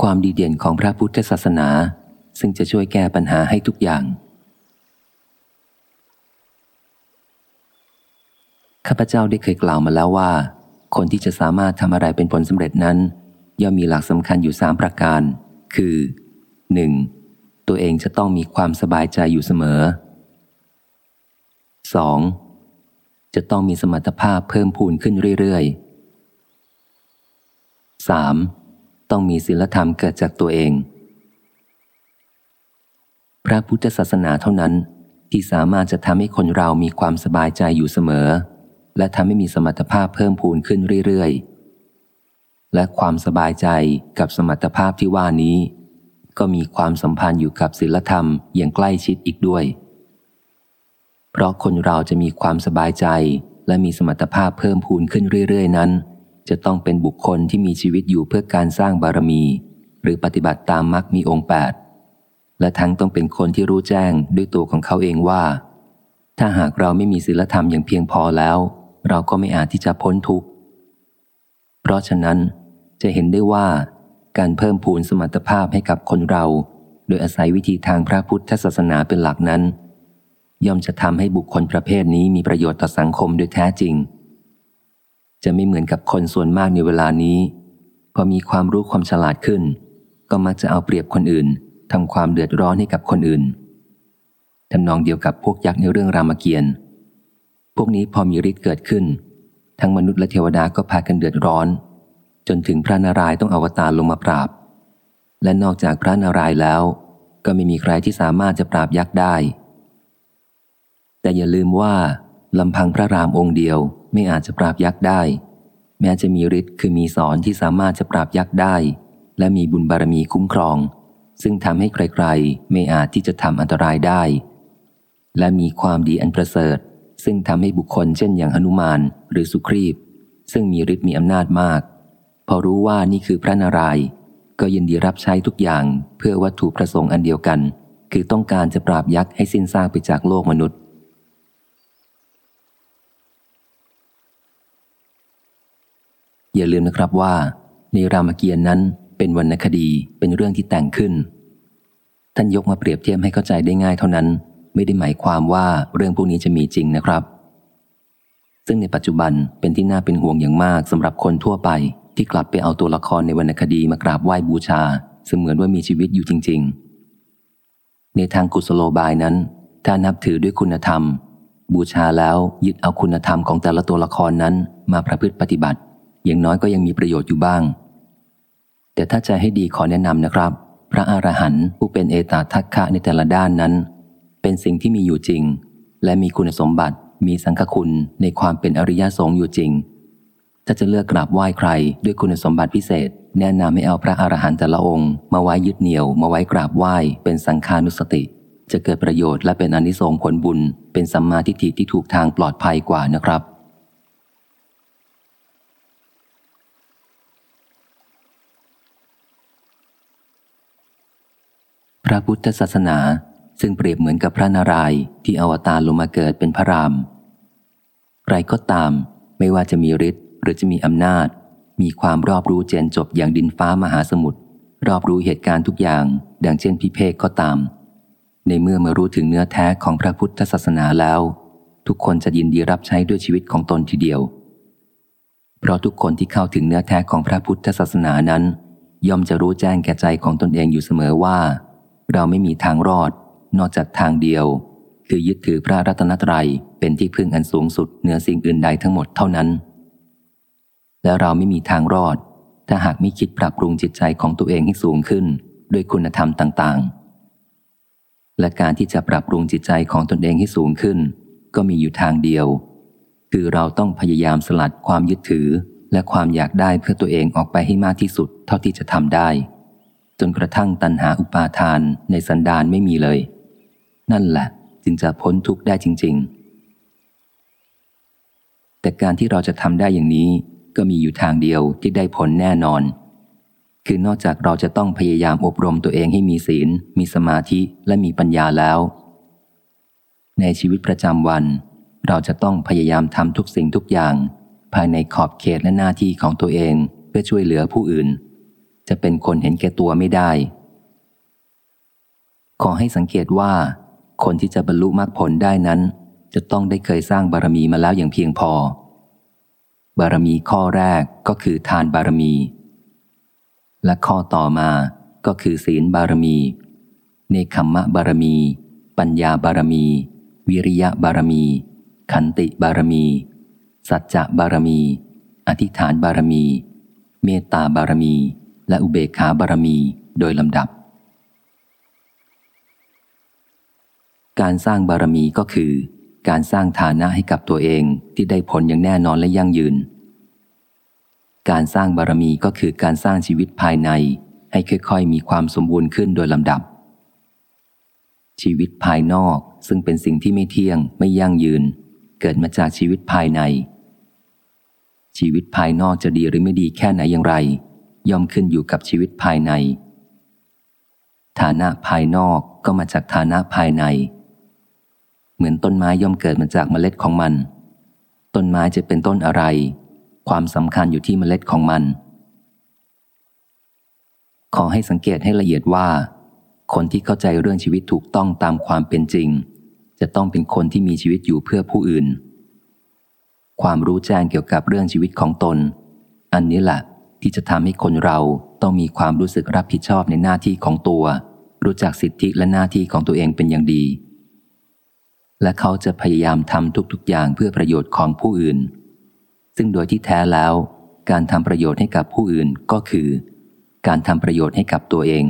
ความดีเด่นของพระพุทธศาสนา ซึ่งจะช่วยแก้ปัญหาให้ทุกอย่าง ข้าพเจ้าได้เคยกล่าวมาแล้วว่า คนที่จะสามารถทำอะไรเป็นผลสำเร็จนั้น ย่อมมีหลักสำคัญอยู่สามประการ คือ 1. ตัวเองจะต้องมีความสบายใจอยู่เสมอ 2. จะต้องมีสมรรถภาพเพิ่มพูนขึ้นเรื่อยๆ 3. ต้องมีศีลธรรมเกิดจากตัวเอง พระพุทธศาสนาเท่านั้นที่สามารถจะทำให้คนเรามีความสบายใจอยู่เสมอ และทำให้มีสมรรถภาพเพิ่มพูนขึ้นเรื่อยๆ และความสบายใจกับสมรรถภาพที่ว่านี้ ก็มีความสัมพันธ์อยู่กับศีลธรรมอย่างใกล้ชิดอีกด้วย เพราะคนเราจะมีความสบายใจและมีสมรรถภาพเพิ่มพูนขึ้นเรื่อยๆ นั้น จะต้องเป็นบุคคลที่มีชีวิตอยู่เพื่อการสร้างบารมี หรือปฏิบัติตามมรรคมีองค์แปดและทั้งต้องเป็นคนที่รู้แจ้งด้วยตัวของเขาเองว่า ถ้าหากเราไม่มีศีลธรรมอย่างเพียงพอแล้ว เราก็ไม่อาจที่จะพ้นทุกข์ เพราะฉะนั้นจะเห็นได้ว่า การเพิ่มพูนสมรรถภาพให้กับคนเรา โดยอาศัยวิธีทางพระพุทธศาสนาเป็นหลักนั้น ย่อมจะทำให้บุคคลประเภทนี้มีประโยชน์ต่อสังคมโดยแท้จริง จะไม่เหมือนกับคนส่วนมากในเวลานี้ พอมีความรู้ความฉลาดขึ้น ก็มักจะเอาเปรียบคนอื่นทำความเดือดร้อนให้กับคนอื่นทำนองเดียวกับพวกยักษ์ในเรื่องรามเกียรติ์พวกนี้พอมีฤทธิ์เกิดขึ้น ทั้งมนุษย์และเทวดาก็พากันเดือดร้อน จนถึงพระนารายณ์ต้องอวตารลงมาปราบ และนอกจากพระนารายณ์แล้ว ก็ไม่มีใครที่สามารถจะปราบยักษ์ได้ แต่อย่าลืมว่าลำพังพระรามองค์เดียว ไม่อาจจะปราบยักษ์ได้ แม้จะมีฤทธิ์คือมีสอนที่สามารถจะปราบยักษ์ได้ และมีบุญบารมีคุ้มครอง ซึ่งทำให้ใครๆ ไม่อาจที่จะทำอันตรายได้ และมีความดีอันประเสริฐ ซึ่งทำให้บุคคลเช่นอย่างหนุมานหรือสุครีบ ซึ่งมีฤทธิ์มีอำนาจมาก พอรู้ว่านี่คือพระนารายณ์ก็ยินดีรับใช้ทุกอย่างเพื่อวัตถุประสงค์อันเดียวกัน คือต้องการจะปราบยักษ์ให้สิ้นซากไปจากโลกมนุษย์ อย่าลืมนะครับว่า ในรามเกียรติ์นั้นเป็นวรรณคดีเป็นเรื่องที่แต่งขึ้น ท่านยกมาเปรียบเทียบให้เข้าใจได้ง่ายเท่านั้น ไม่ได้หมายความว่าเรื่องพวกนี้จะมีจริงนะครับ ซึ่งในปัจจุบันเป็นที่น่าเป็นห่วงอย่างมากสำหรับคนทั่วไป ที่กลับไปเอาตัวละครในวรรณคดีมากราบไหว้บูชา เสมือนว่ามีชีวิตอยู่จริง ๆ ในทางกุศโลบายนั้น ถ้านับถือด้วยคุณธรรม บูชาแล้วยึดเอาคุณธรรมของแต่ละตัวละครนั้นมาประพฤติปฏิบัติ อย่างน้อยก็ยังมีประโยชน์อยู่บ้าง แต่ถ้าจะให้ดีขอแนะนำนะครับ พระอรหันต์ผู้เป็นเอตาทัคคะในแต่ละด้านนั้น เป็นสิ่งที่มีอยู่จริง และมีคุณสมบัติ มีสังฆคุณในความเป็นอริยสงฆ์อยู่จริง ถ้าจะเลือกกราบไหว้ใครด้วยคุณสมบัติพิเศษ แนะนำให้เอาพระอรหันต์แต่ละองค์มาไว้ยึดเหนี่ยว มาไว้กราบไหว้เป็นสังฆานุสติจะเกิดประโยชน์และเป็นอนิสงส์ผลบุญ เป็นสัมมาทิฏฐิที่ถูกทางปลอดภัยกว่านะครับ พระพุทธศาสนา ซึ่งเปรียบเหมือนกับพระนารายณ์ที่อวตารลงมาเกิดเป็นพระรามใครก็ตาม ไม่ว่าจะมีฤทธิ์หรือจะมีอำนาจ มีความรอบรู้เจนจบอย่างดินฟ้ามหาสมุทรรอบรู้เหตุการณ์ทุกอย่าง ดังเช่นพิเภกก็ตาม ในเมื่อมารู้ถึงเนื้อแท้ของพระพุทธศาสนาแล้ว ทุกคนจะยินดีรับใช้ด้วยชีวิตของตนทีเดียว เพราะทุกคนที่เข้าถึงเนื้อแท้ของพระพุทธศาสนานั้น ย่อมจะรู้แจ้งแก่ใจของตนเองอยู่เสมอว่า เราไม่มีทางรอด นอกจากทางเดียว คือยึดถือพระรัตนตรัยเป็นที่พึ่งอันสูงสุดเหนือสิ่งอื่นใดทั้งหมดเท่านั้น และเราไม่มีทางรอด ถ้าหากไม่คิดปรับปรุงจิตใจของตัวเองให้สูงขึ้น ด้วยคุณธรรมต่างๆ และการที่จะปรับปรุงจิตใจของตนเองให้สูงขึ้น ก็มีอยู่ทางเดียว คือเราต้องพยายามสลัดความยึดถือและความอยากได้เพื่อตัวเองออกไปให้มากที่สุดเท่าที่จะทำได้ จนกระทั่งตัณหาอุปาทานในสันดานไม่มีเลย นั่นแหละจึงจะพ้นทุกข์ได้จริง ๆ แต่การที่เราจะทำได้อย่างนี้ก็มีอยู่ทางเดียวที่ได้ผลแน่นอน คือนอกจากเราจะต้องพยายามอบรมตัวเองให้มีศีล มีสมาธิและมีปัญญาแล้ว ในชีวิตประจำวัน เราจะต้องพยายามทำทุกสิ่งทุกอย่าง ภายในขอบเขตและหน้าที่ของตัวเองเพื่อช่วยเหลือผู้อื่น จะเป็นคนเห็นแก่ตัวไม่ได้ ขอให้สังเกตว่า คนที่จะบรรลุมรรคผลได้นั้น จะต้องได้เคยสร้างบารมีมาแล้วอย่างเพียงพอ บารมีข้อแรกก็คือทานบารมี และข้อต่อมาก็คือศีลบารมี เนคขมมะบารมี ปัญญาบารมี วิริยะบารมี ขันติบารมี สัจจะบารมี อธิษฐานบารมี เมตตาบารมี และอุเบกขาบารมีโดยลำดับ การสร้างบารมีก็คือ การสร้างฐานะให้กับตัวเองที่ได้ผลอย่างแน่นอนและยั่งยืน การสร้างบารมีก็คือการสร้างชีวิตภายในให้ค่อยๆ มีความสมบูรณ์ขึ้นโดยลำดับ ชีวิตภายนอกซึ่งเป็นสิ่งที่ไม่เที่ยงไม่ยั่งยืน เกิดมาจากชีวิตภายใน ชีวิตภายนอกจะดีหรือไม่ดีแค่ไหนอย่างไร ย่อมขึ้นอยู่กับชีวิตภายใน ฐานะภายนอกก็มาจากฐานะภายใน เหมือนต้นไม้ย่อมเกิดมาจากเมล็ดของมัน ต้นไม้จะเป็นต้นอะไร ความสำคัญอยู่ที่เมล็ดของมัน ขอให้สังเกตให้ละเอียดว่า คนที่เข้าใจเรื่องชีวิตถูกต้องตามความเป็นจริง จะต้องเป็นคนที่มีชีวิตอยู่เพื่อผู้อื่น ความรู้แจ้งเกี่ยวกับเรื่องชีวิตของตน อันนี้แหละ ที่จะทำให้คนเราต้องมีความรู้สึกรับผิดชอบในหน้าที่ของตัว รู้จักสิทธิและหน้าที่ของตัวเองเป็นอย่างดี และเขาจะพยายามทำทุกๆอย่างเพื่อประโยชน์ของผู้อื่น ซึ่งโดยที่แท้แล้ว การทำประโยชน์ให้กับผู้อื่นก็คือ การทำประโยชน์ให้กับตัวเอง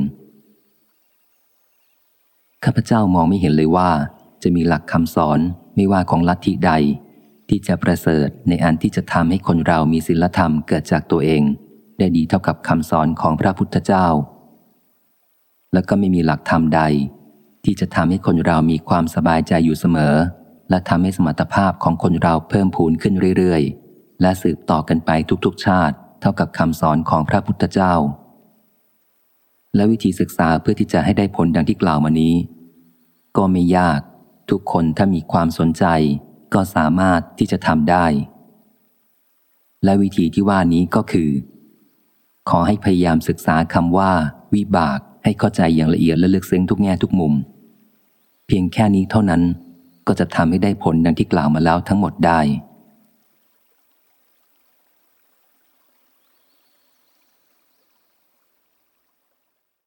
ข้าพเจ้ามองไม่เห็นเลยว่า จะมีหลักคำสอนไม่ว่าของลัทธิใด ที่จะประเสริฐในอันที่จะทำให้คนเรามีศีลธรรมเกิดจากตัวเอง ได้ดีเท่ากับคำสอนของพระพุทธเจ้า และก็ไม่มีหลักธรรมใด ที่จะทำให้คนเรามีความสบายใจอยู่เสมอ และทำให้สมรรถภาพของคนเราเพิ่มพูนขึ้นเรื่อยๆ และสืบต่อกันไปทุกๆชาติ เท่ากับคำสอนของพระพุทธเจ้า และวิธีศึกษาเพื่อที่จะให้ได้ผลดังที่กล่าวมานี้ ก็ไม่ยาก ทุกคนถ้ามีความสนใจ ก็สามารถที่จะทำได้และวิธีที่ว่านี้ก็คือ ขอให้พยายามศึกษาคำว่า วิบากให้เข้าใจอย่างละเอียดและลึกซึ้งทุกแง่ทุกมุม เพียงแค่นี้เท่านั้นก็จะทำให้ได้ผลดังที่กล่าวมาแล้วทั้งหมดได้